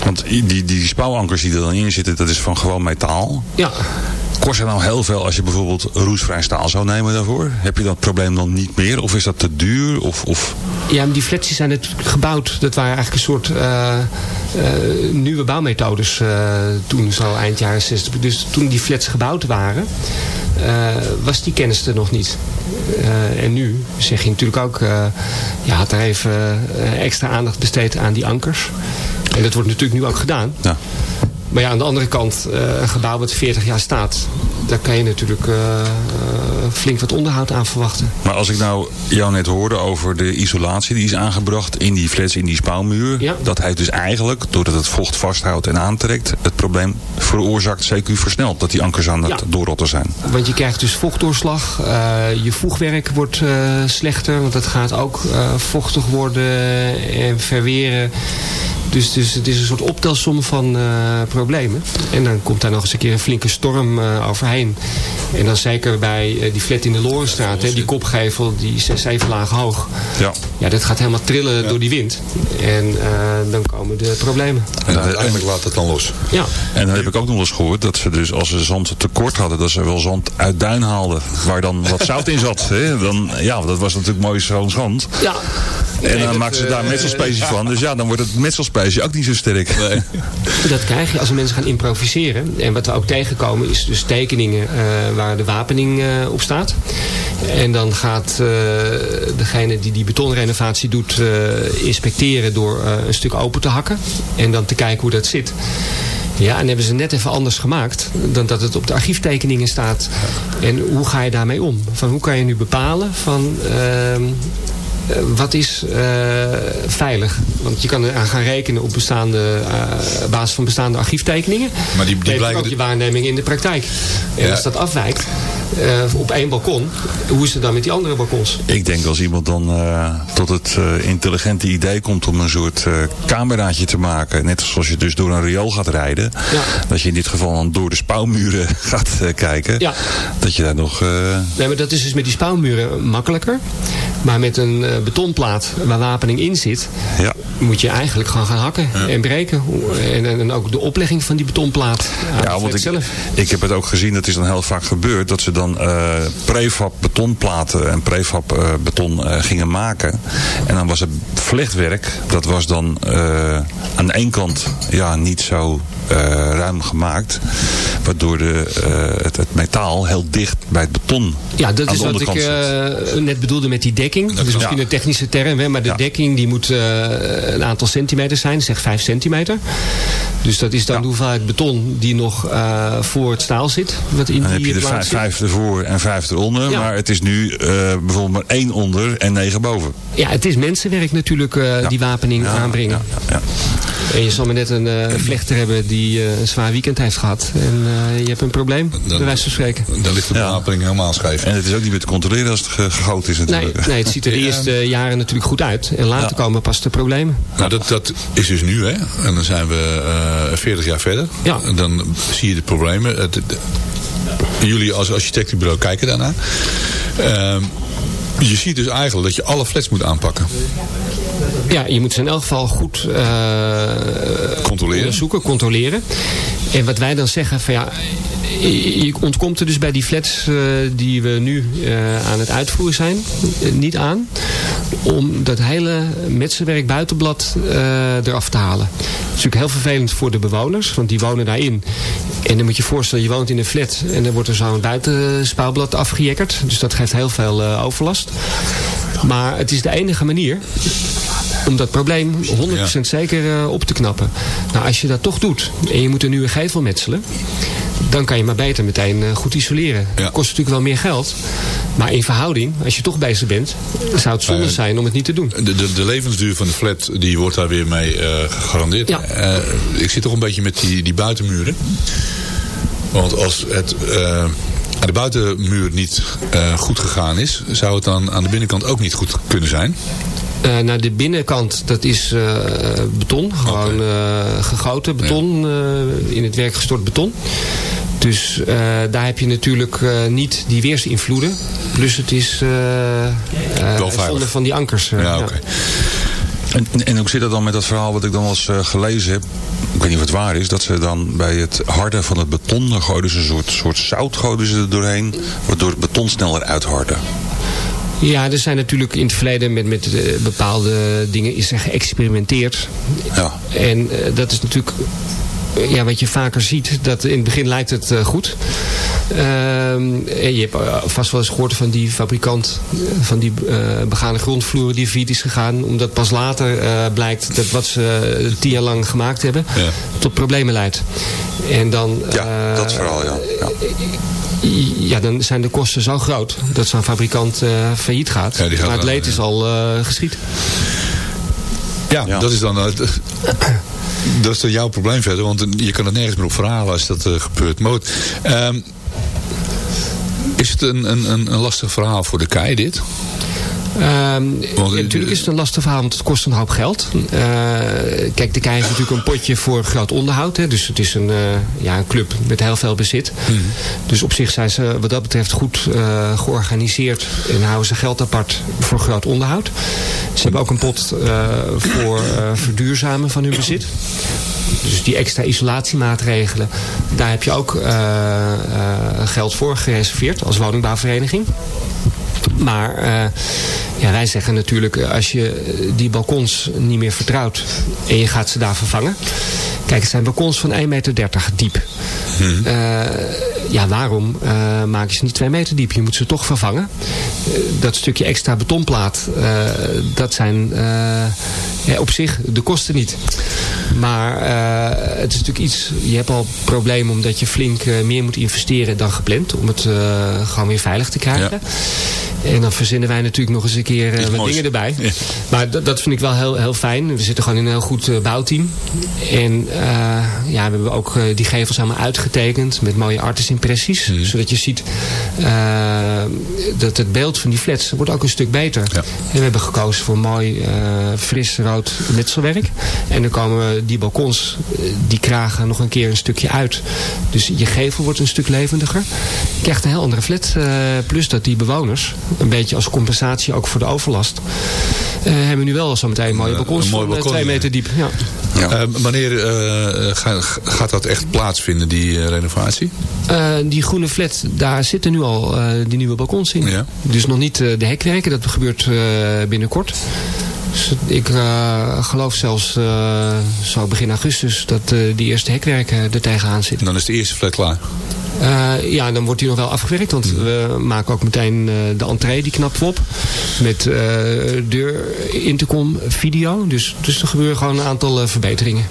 Want die, die, die spouwankers die er dan in zitten, dat is van gewoon metaal. Ja. Kost het nou heel veel als je bijvoorbeeld roestvrij staal zou nemen daarvoor? Heb je dat probleem dan niet meer? Of is dat te duur? Of, of... Ja, maar die flats die zijn natuurlijk gebouwd. Dat waren eigenlijk een soort eh, eh, nieuwe bouwmethodes eh, toen, zo eind jaren 60. Dus toen die flats gebouwd waren, was die kennis er nog niet. En nu zeg je natuurlijk ook, je had er even extra aandacht besteed aan die ankers. En dat wordt natuurlijk nu ook gedaan. Ja. Maar ja, aan de andere kant, eh, een gebouw wat 40 jaar staat, daar kan je natuurlijk eh, eh, flink wat onderhoud aan verwachten. Maar als ik nou jou net hoorde over de isolatie die is aangebracht in die flats, in die spouwmuur. Dat heeft dus eigenlijk, doordat het vocht vasthoudt en aantrekt, het probleem veroorzaakt CQ versneld. Dat die ankers aan het Ja. doorrotten zijn. Want je krijgt dus vochtdoorslag. je voegwerk wordt slechter. Want het gaat ook vochtig worden en verweren. Dus, dus het is een soort optelsom van eh, problemen. En dan komt daar nog eens een keer een flinke storm eh, overheen. En dan zeker bij eh, die flat in de Lorenstraat. Hè, die kopgevel, die is zes, zeven lagen hoog. Ja. Ja, dat gaat helemaal trillen door die wind. En eh, dan komen de problemen. En uiteindelijk laat het dan los. Ja. En dan heb ik ook nog eens gehoord dat ze dus als ze zand tekort hadden, dat ze wel zand uit duin haalden. Waar dan wat zout in zat. (laughs) Hè? Dan, ja, dat was natuurlijk mooi schoon zand. Ja. En Nee, dan maken ze daar eh, metselspecie van. Dus ja, dan wordt het metselspecie ook niet zo sterk. Dat krijg je als mensen gaan improviseren. En wat we ook tegenkomen is dus tekeningen eh, waar de wapening eh, op staat. En dan gaat eh, degene die die betonrenovatie doet eh, inspecteren door eh, een stuk open te hakken. En dan te kijken hoe dat zit. Ja, en hebben ze net even anders gemaakt dan dat het op de archieftekeningen staat. En hoe ga je daarmee om? Van hoe kan je nu bepalen van... ehm, eh, wat is eh, veilig? Want je kan eraan gaan rekenen op bestaande, eh, basis van bestaande archieftekeningen. Maar die, die blijken... ook je waarneming in de praktijk. En Ja. als dat afwijkt eh, op één balkon, hoe is het dan met die andere balkons? Ik denk als iemand dan eh, tot het eh, intelligente idee komt om een soort eh, cameraatje te maken. Net zoals je dus door een riool gaat rijden. Dat je in dit geval dan door de spouwmuren (laughs) gaat eh, kijken. Ja. Dat je daar nog... eh, Nee, maar dat is dus met die spouwmuren makkelijker. Maar met een eh, betonplaat waar wapening in zit, ja. Moet je eigenlijk gewoon gaan hakken en breken. En, en, en ook de oplegging van die betonplaat. Ja, want ik, zelf. ik heb het ook gezien, dat is dan heel vaak gebeurd, dat ze dan eh prefab betonplaten en prefab eh, beton eh, gingen maken. En dan was het vlechtwerk, dat was dan aan de ene kant ja, niet zo ruim gemaakt. Waardoor de, het, het metaal heel dicht bij het beton Ja, dat is wat ik net bedoelde met die dekking. Dat is misschien Ja. een technische term, hè, maar de dekking die moet een aantal centimeter zijn, zeg 5 centimeter. Dus dat is dan de hoeveelheid beton die nog eh, voor het staal zit. Wat in Dan heb die je er vijf, ervoor en vijf eronder. Ja. Maar het is nu eh, bijvoorbeeld maar één onder en negen boven. Ja, het is mensenwerk natuurlijk, eh, die wapening aanbrengen. En je zal maar net een eh, vlechter hebben die eh, een zwaar weekend heeft gehad. En eh, je hebt een probleem, bij wijze van spreken. Dan ligt de bewapening helemaal scheef. En het is ook niet meer te controleren als het ge- gegoten is Nee, natuurlijk. nee, het ziet er (laughs) de eerste jaren natuurlijk goed uit. En later komen pas de problemen. Nou, dat, dat is dus nu, hè. En dan zijn we eh 40 jaar verder. Ja. En dan zie je de problemen. Het, het- jullie als architectenbureau kijken daarnaar. Ehm, je ziet dus eigenlijk dat je alle flats moet aanpakken. Ja, je moet ze in elk geval goed eh, Controleren. onderzoeken, controleren. En wat wij dan zeggen, van ja, je ontkomt er dus bij die flats eh, die we nu eh, aan het uitvoeren zijn, eh, niet aan. Om dat hele metselwerk buitenblad eraf te halen. Het is natuurlijk heel vervelend voor de bewoners, want die wonen daarin. En dan moet je je voorstellen, je woont in een flat en dan wordt er zo'n buitenspouwblad afgejekkerd. Dus dat geeft heel veel overlast. Maar het is de enige manier om dat probleem 100% zeker eh, op te knappen. Nou, als je dat toch doet en je moet een nieuwe gevel metselen... dan kan je maar beter meteen eh, goed isoleren. Dat kost natuurlijk wel meer geld. Maar in verhouding, als je toch bezig bent... zou het zonde Eh, zijn om het niet te doen. De, de, de levensduur van de flat die wordt daar weer mee eh, gegarandeerd. Ik zit toch een beetje met die, die buitenmuren. Want als het aan de buitenmuur niet goed gegaan is... zou het dan aan de binnenkant ook niet goed kunnen zijn. Eh, naar de binnenkant, dat is eh, beton. Gewoon eh, gegoten beton. in het werk gestort beton. Dus daar heb je natuurlijk niet die weersinvloeden. Plus het is zonder van die ankers. Ja, oké. En, en hoe zit dat dan met dat verhaal wat ik dan wel eens gelezen heb? Ik weet niet of het waar is. Dat ze dan bij het harden van het beton... dan gooiden ze een soort, soort zout gooiden ze er doorheen. Waardoor het beton sneller uitharde. Ja, er zijn natuurlijk in het verleden met, met eh, bepaalde dingen is er geëxperimenteerd. Ja. En eh, dat is natuurlijk eh, ja, wat je vaker ziet. Dat in het begin lijkt het goed. Ehm, en je hebt vast wel eens gehoord van die fabrikant van die begane grondvloeren die failliet is gegaan. Omdat pas later blijkt dat wat ze tien jaar lang gemaakt hebben tot problemen leidt. En dan, Ja, dat verhaal, ja. ja. Ja, dan zijn de kosten zo groot dat zo'n fabrikant eh, failliet gaat. Ja, gaat maar het leed is al eh, geschied. Ja, dat is dan... eh, (clears throat) dat is dan jouw probleem verder, want je kan het nergens meer op verhalen als dat eh, gebeurt. Maar goed, ehm, is het een, een, een, een lastig verhaal voor de KEI dit? Want, ja, natuurlijk is het een lastig verhaal, want het kost een hoop geld. Eh, kijk, de KEI heeft natuurlijk een potje voor groot onderhoud. Hè, dus het is een, eh, ja, een club met heel veel bezit. Dus op zich zijn ze wat dat betreft goed eh, georganiseerd. En houden ze geld apart voor groot onderhoud. Ze hebben ook een pot voor verduurzamen van hun bezit. Dus die extra isolatiemaatregelen, daar heb je ook geld voor gereserveerd als woningbouwvereniging. Maar eh, ja, wij zeggen natuurlijk, eh, als je die balkons niet meer vertrouwt en je gaat ze daar vervangen. Kijk, het zijn balkons van 1,30 meter diep. Eh, ja, waarom eh, maak je ze niet 2 meter diep? Je moet ze toch vervangen. Eh, dat stukje extra betonplaat, eh, dat zijn eh, ja, op zich de kosten niet. Maar eh, het is natuurlijk iets, je hebt al problemen omdat je flink eh, meer moet investeren dan gepland. Om het eh, gewoon weer veilig te krijgen. En dan verzinnen wij natuurlijk nog eens een keer eh, wat moois. dingen erbij. Maar dat, vind ik wel heel, heel fijn. We zitten gewoon in een heel goed eh, bouwteam. En eh, ja, we hebben ook eh, die gevels allemaal uitgetekend met mooie artisimpressies. Mhm. Zodat je ziet eh, dat het beeld van die flats wordt ook een stuk beter. En we hebben gekozen voor mooi eh, fris rood metselwerk. En dan komen die balkons, eh, die kragen nog een keer een stukje uit. Dus je gevel wordt een stuk levendiger. Je krijgt een heel andere flat. plus dat die bewoners, een beetje als compensatie ook voor de overlast, hebben nu wel zometeen mooie balkons mooi van twee meter diep. Ja. Wanneer ga- gaat dat echt plaatsvinden, die renovatie? Die groene flat, daar zitten nu al eh, die nieuwe balkons in. Ja. Dus nog niet eh, de hekwerken, dat gebeurt eh, binnenkort. Dus ik eh, geloof zelfs eh, zo begin augustus dat eh, die eerste hekwerken er tegenaan zitten. Dan is de eerste flat klaar. Eh, ja, dan wordt die nog wel afgewerkt. Want we maken ook meteen eh, de entree, die we op. Met eh deur, intercom, video. Dus, dus er gebeuren gewoon een aantal eh, verbeteringen.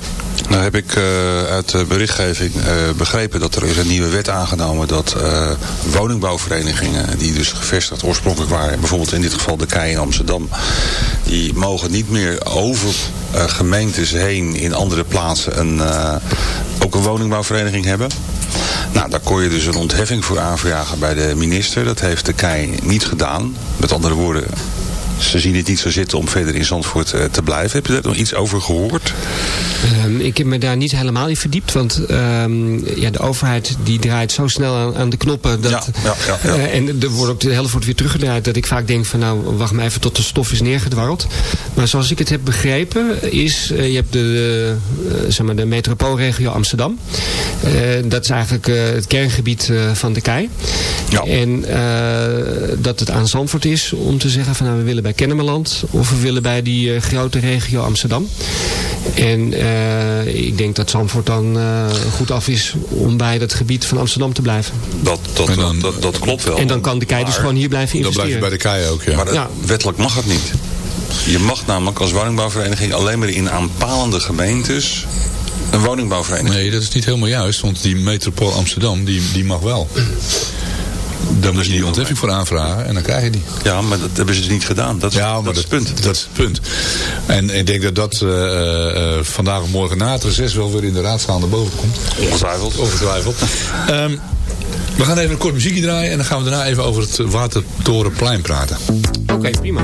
Nou heb ik eh, uit de berichtgeving eh, begrepen dat er is een nieuwe wet aangenomen dat eh, woningbouwverenigingen die dus gevestigd oorspronkelijk waren, bijvoorbeeld in dit geval de KEI in Amsterdam, die mogen niet meer over gemeentes heen in andere plaatsen een, ook een woningbouwvereniging hebben. Nou, daar kon je dus een ontheffing voor aanvragen bij de minister. Dat heeft de KEI niet gedaan. Met andere woorden, ze zien het niet zo zitten om verder in Zandvoort eh, te blijven. Heb je daar nog iets over gehoord? Ehm, ik heb me daar niet helemaal in verdiept. Want ehm, ja, de overheid die draait zo snel aan, aan de knoppen. Dat, Ja, ja, ja, ja. eh, en er wordt ook de helft wordt weer teruggedraaid. Dat ik vaak denk van nou wacht maar even tot de stof is neergedwarreld. Maar zoals ik het heb begrepen is. eh, je hebt de, zeg maar de metropoolregio Amsterdam. Dat is eigenlijk het kerngebied van de KEI. En dat het aan Zandvoort is om te zeggen van nou we willen bij Kennemerland. Of we willen bij die eh, grote regio Amsterdam. En eh, ik denk dat Zandvoort dan eh, goed af is om bij dat gebied van Amsterdam te blijven. Dat, dat, dat, dat, dat klopt wel. En dan kan de KEI dus gewoon hier blijven Dan blijf je investeren. bij de KEI ook, ja. Maar Ja. wettelijk mag het niet. Je mag namelijk als woningbouwvereniging alleen maar in aanpalende gemeentes een woningbouwvereniging. Nee, dat is niet helemaal juist, want die metropool Amsterdam, die, die mag wel. Daar moet je die ontheffing voor aanvragen en dan krijg je die. Ja, maar dat hebben ze dus niet gedaan. Dat is, Ja, maar dat is het punt. Dat is het punt. En ik denk dat dat eh, eh, eh, vandaag of morgen na het reces wel weer in de raadszaal naar boven komt. Ongetwijfeld. Ongetwijfeld. Ehm, we gaan even een kort muziekje draaien en dan gaan we daarna even over het Watertorenplein praten. Oké, prima.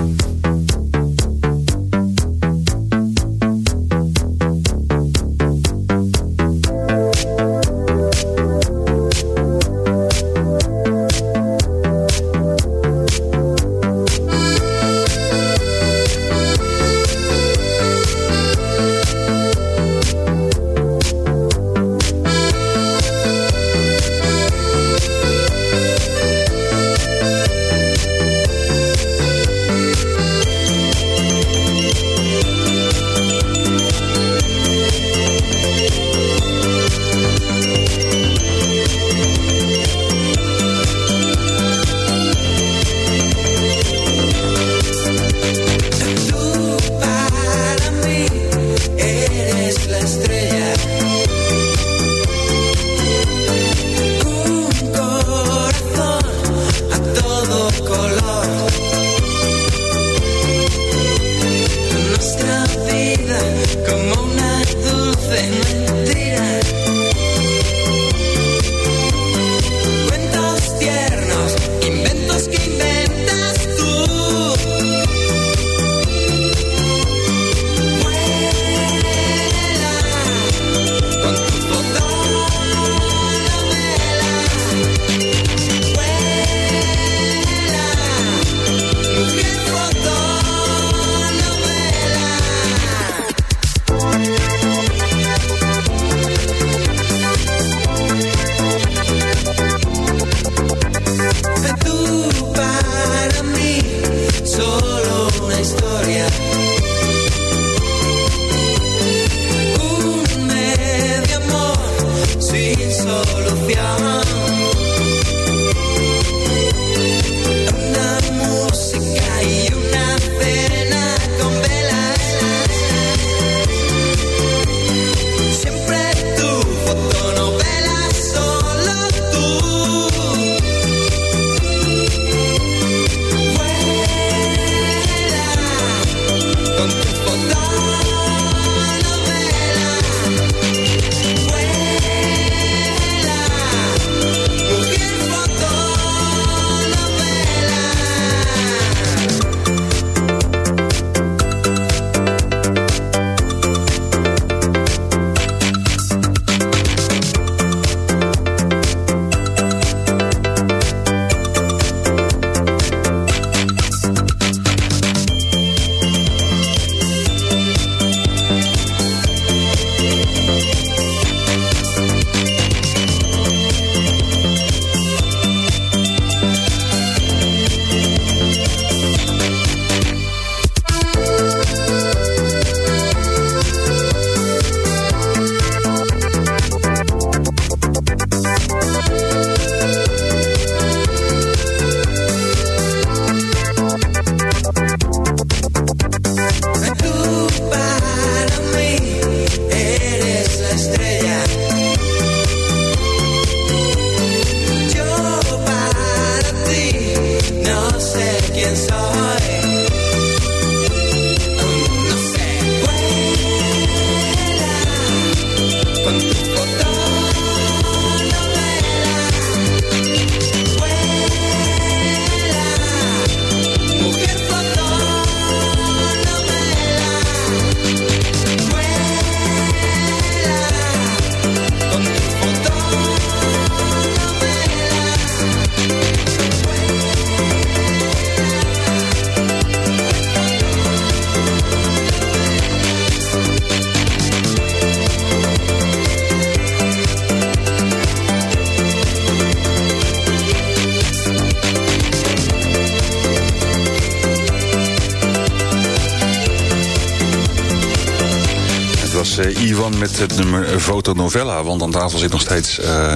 Met het nummer Fotonovella. Want aan tafel zit nog steeds eh,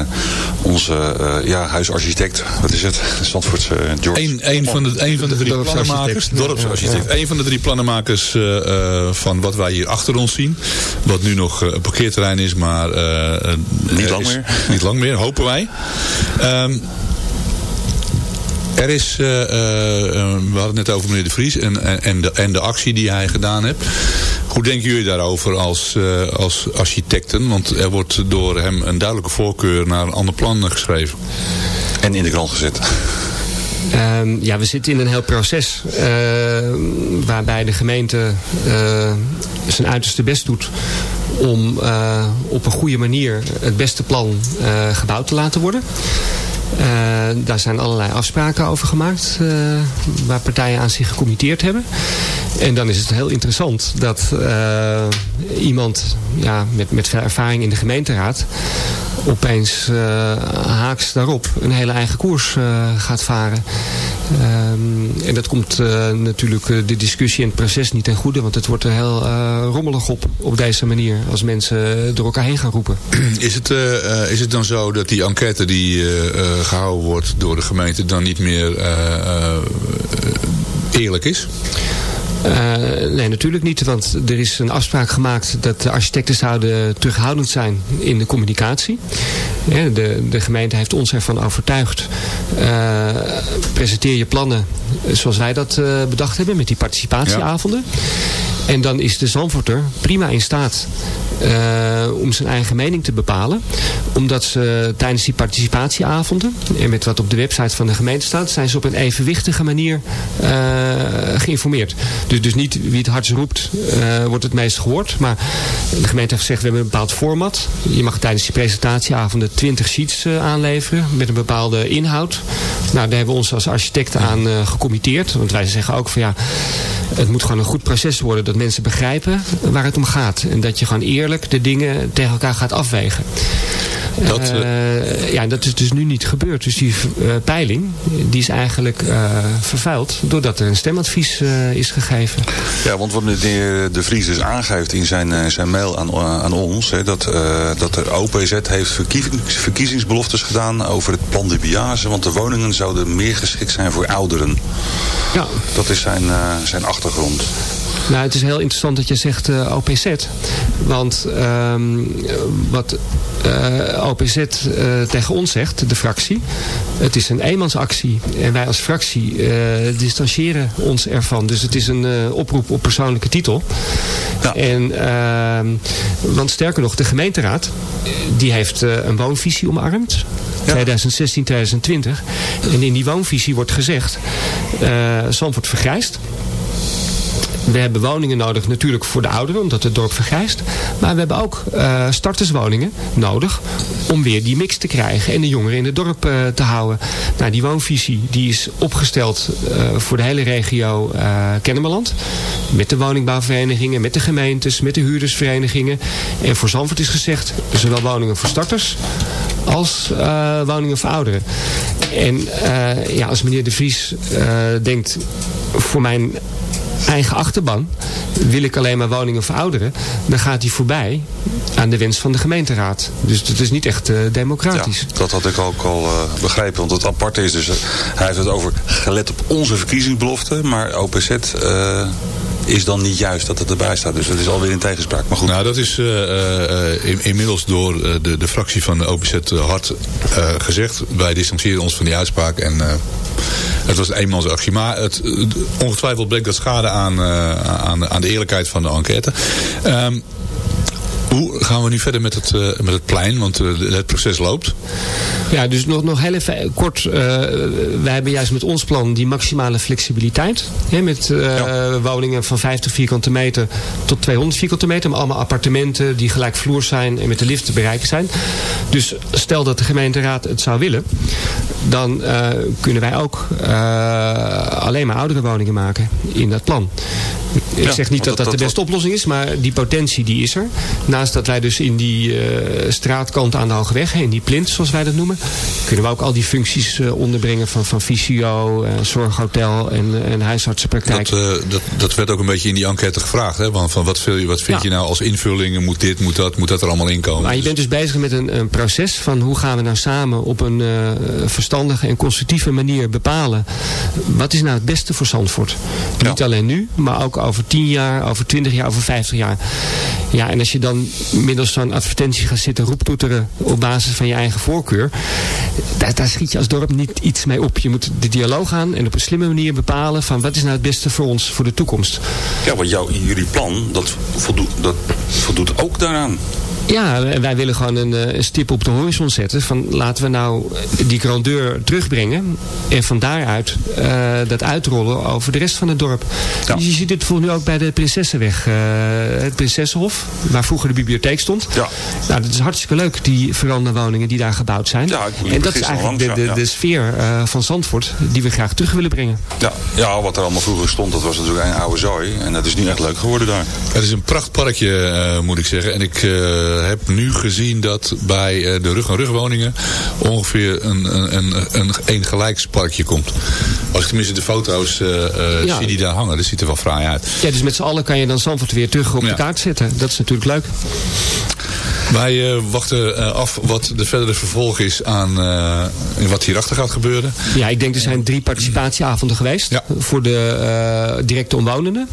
onze eh, ja, huisarchitect. Wat is het? Zandvoortse uh, George. Eén een van, de, een van de drie Dorpsarchitect. plannenmakers. Dorpsarchitect. Een van de drie plannenmakers eh, eh, van wat wij hier achter ons zien. Wat nu nog een parkeerterrein is, maar... Niet lang is- meer. (laughs) Niet lang meer, hopen wij. Ehm, er is, eh, eh, eh, we hadden het net over meneer De Vries en, en, en, de, en de actie die hij gedaan heeft. Hoe denken jullie daarover als, eh, als architecten? Want er wordt door hem een duidelijke voorkeur naar een ander plan geschreven. En in de krant gezet. Ehm, ja, we zitten in een heel proces eh, waarbij de gemeente eh, zijn uiterste best doet om eh, op een goede manier het beste plan eh, gebouwd te laten worden. Eh, daar zijn allerlei afspraken over gemaakt eh, waar partijen aan zich gecommitteerd hebben. En dan is het heel interessant dat eh, iemand ja, met, met ervaring in de gemeenteraad opeens eh, haaks daarop een hele eigen koers eh, gaat varen. Ehm, en dat komt natuurlijk de discussie en het proces niet ten goede, want het wordt er heel rommelig op op deze manier als mensen door elkaar heen gaan roepen. (clears throat) Is het, is het dan zo dat die enquête die eh, eh, gehouden wordt door de gemeente dan niet meer eerlijk is? Eh, nee, natuurlijk niet. Want er is een afspraak gemaakt dat de architecten zouden terughoudend zijn in de communicatie. Ja, de, de gemeente heeft ons ervan overtuigd. Eh, presenteer je plannen zoals wij dat eh, bedacht hebben met die participatieavonden. En dan is de Zandvoorter prima in staat eh, om zijn eigen mening te bepalen. Omdat ze tijdens die participatieavonden, en met wat op de website van de gemeente staat, zijn ze op een evenwichtige manier eh, geïnformeerd. Dus, dus niet wie het hardst roept, eh, wordt het meest gehoord. Maar de gemeente heeft gezegd, we hebben een bepaald format. Je mag tijdens die presentatieavonden 20 sheets aanleveren met een bepaalde inhoud. Nou, daar hebben we ons als architecten aan gecommitteerd. Want wij zeggen ook van ja, het moet gewoon een goed proces worden. Dat mensen begrijpen waar het om gaat. En dat je gewoon eerlijk de dingen tegen elkaar gaat afwegen. Dat, Eh, ja, dat is dus nu niet gebeurd. Dus die eh, peiling die is eigenlijk eh, vervuild doordat er een stemadvies eh, is gegeven. Ja, want wat meneer De Vries dus aangeeft in zijn, eh, zijn mail aan, aan ons... Hè, dat, eh, dat de OPZ heeft verkiezings- verkiezingsbeloftes gedaan over het plan de Biase... want de woningen zouden meer geschikt zijn voor ouderen. Ja. Dat is zijn, eh, zijn achtergrond. Nou, het is heel interessant dat je zegt eh, OPZ. Want ehm, wat eh, OPZ eh, tegen ons zegt, de fractie... het is een eenmansactie. En wij als fractie distancieren ons ervan. Dus het is een oproep op persoonlijke titel. En, ehm, want sterker nog, de gemeenteraad... die heeft een woonvisie omarmd. 2016, 2020. En in die woonvisie wordt gezegd... Zandvoort vergrijst. We hebben woningen nodig natuurlijk voor de ouderen, omdat het dorp vergrijst. Maar we hebben ook eh, starterswoningen nodig om weer die mix te krijgen en de jongeren in het dorp eh, te houden. Nou, die woonvisie die is opgesteld eh, voor de hele regio Kennemerland. Met de woningbouwverenigingen, met de gemeentes, met de huurdersverenigingen. En voor Zandvoort is gezegd, zowel woningen voor starters als woningen voor ouderen. En ja, als meneer De Vries denkt, voor mijn eigen achterban wil ik alleen maar woningen voor ouderen, dan gaat hij voorbij aan de wens van de gemeenteraad. Dus dat is niet echt eh, democratisch. Dat had ik ook al eh, begrepen. Want het aparte is dus, eh, hij heeft het over gelet op onze verkiezingsbelofte. Maar OPZ is dan niet juist dat het erbij staat. Dus dat is alweer in tegenspraak. Maar goed. Nou, dat is eh, eh, in- inmiddels door eh, de, de fractie van OPZ hard gezegd. Wij distancieren ons van die uitspraak en het was een. Maar het, ongetwijfeld bleek dat schade aan, aan, aan de eerlijkheid van de enquête. Ehm, hoe gaan we nu verder met het, eh, met het plein? Want eh, het proces loopt. Ja, dus nog, nog heel even kort. eh, wij hebben juist met ons plan die maximale flexibiliteit. Hè, met woningen van 50 vierkante meter tot 200 vierkante meter. Maar allemaal appartementen die gelijkvloers zijn en met de lift te bereiken zijn. Dus stel dat de gemeenteraad het zou willen. Dan kunnen wij ook alleen maar oudere woningen maken in dat plan. Ik Ja, zeg niet dat dat, dat- de beste oplossing is, maar die potentie die is er. Naast dat wij dus in die eh, straatkant aan de Hoge Weg, in die plint zoals wij dat noemen, kunnen we ook al die functies eh, onderbrengen van, van fysio, eh, zorghotel en, en huisartsenpraktijk. Dat, dat, dat werd ook een beetje in die enquête gevraagd. Hè? Want van wat, vind je, wat vind Ja. je nou als invulling? Moet dit, moet dat, moet dat er allemaal in komen? Maar je bent dus bezig met een, een proces van hoe gaan we nou samen op een verstandige en constructieve manier bepalen. Wat is nou het beste voor Zandvoort? Niet alleen nu, maar ook over 10 jaar, over 20 jaar, over 50 jaar. Ja, en als je dan middels zo'n advertentie gaat zitten roeptoeteren op basis van je eigen voorkeur. Daar, schiet je als dorp niet iets mee op. Je moet de dialoog aan en op een slimme manier bepalen van wat is nou het beste voor ons voor de toekomst. Ja, want jouw, jullie plan, dat dat voldoet ook daaraan. Ja, wij willen gewoon een, eh, een stip op de horizon zetten. Van laten we nou die grandeur terugbrengen. En van daaruit eh, dat uitrollen over de rest van het dorp. Dus je ziet het bijvoorbeeld nu ook bij de Prinsessenweg. eh, het Prinsessenhof. Waar vroeger de bibliotheek stond. Ja. Nou, dat is hartstikke leuk. Die veranderwoningen die daar gebouwd zijn. Ja, en dat is eigenlijk langs, de, de, ja. de sfeer eh, van Zandvoort. Die we graag terug willen brengen. Ja, ja, wat er allemaal vroeger stond, dat was natuurlijk een oude zooi. En dat is nu echt leuk geworden daar. Het is een prachtparkje, eh, moet ik zeggen. En ik eh, heb nu gezien dat bij eh, de rug- en rugwoningen ongeveer een, een, een, een, een gelijksparkje komt. Als ik tenminste de foto's eh, eh, Ja. zie die daar hangen, dat ziet er wel fraai uit. Ja, dus met z'n allen kan je dan Zandvoort weer terug op de kaart zetten. Dat is natuurlijk leuk. Wij eh, wachten eh, af wat de verdere vervolg is aan eh, wat hierachter gaat gebeuren. Ja, ik denk er zijn drie participatieavonden geweest. Voor de eh, directe omwonenden.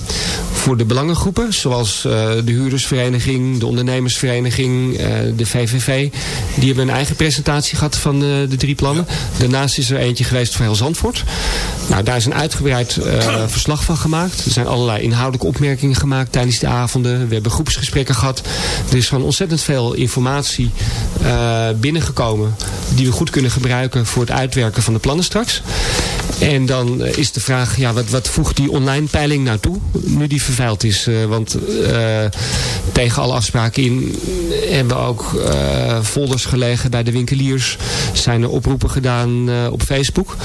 Voor de belangengroepen. Zoals eh, de huurdersvereniging, de ondernemersvereniging, eh, de VVV. Die hebben een eigen presentatie gehad van eh, de drie plannen. Daarnaast is er eentje geweest voor heel Zandvoort. Nou, daar is een uitgebreid eh, verslag van gemaakt. Er zijn allerlei inhoudelijke opmerkingen gemaakt tijdens de avonden. We hebben groepsgesprekken gehad. Er is gewoon ontzettend veel informatie eh, binnengekomen. Die we goed kunnen gebruiken voor het uitwerken van de plannen straks. En dan eh, is de vraag, ja, wat, wat voegt die online peiling nou toe? Nu die vervuild is. Eh, want eh, tegen alle afspraken in hebben ook eh, folders gelegen bij de winkeliers. zijn er oproepen gedaan op Facebook.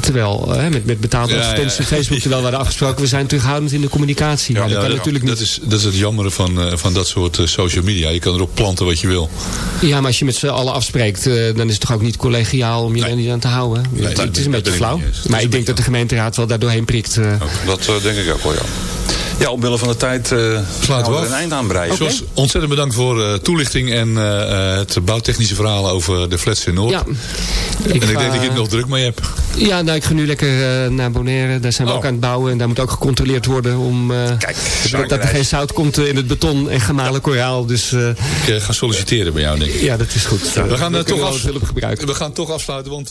Terwijl, met, met betaalde Ja, advertenties ja. op Facebook, terwijl we hadden afgesproken, we zijn terughoudend in de communicatie. maar dat Ja, kan natuurlijk niet. dat, is, dat is het jammere van, van dat soort social media. Je kan erop planten wat je wil. Ja, maar als je met z'n allen afspreekt, dan is het toch ook niet collegiaal om je er niet aan te houden. Nee, het, is een beetje flauw. Maar is ik denk dat de gemeenteraad wel daar doorheen prikt. eh. Dat eh, denk ik ook wel, ja. Ja, omwille van de tijd eh Sluiten gaan we we er een eind aan breien. Jos, ontzettend bedankt voor eh, toelichting en eh, eh, het bouwtechnische verhaal over de flats in Noord. Ja. en ik denk dat je het nog druk mee hebt. Ja, nou, ik ga nu lekker eh, naar Bonaire. Daar zijn we Oh. ook aan het bouwen. En daar moet ook gecontroleerd worden om eh, dat, dat er geen zout komt in het beton en gemalen koraal. Dus eh, Ik ga solliciteren bij jou, denk ik. ja, dat is goed. we, gaan, toch af, we gaan toch afsluiten, want...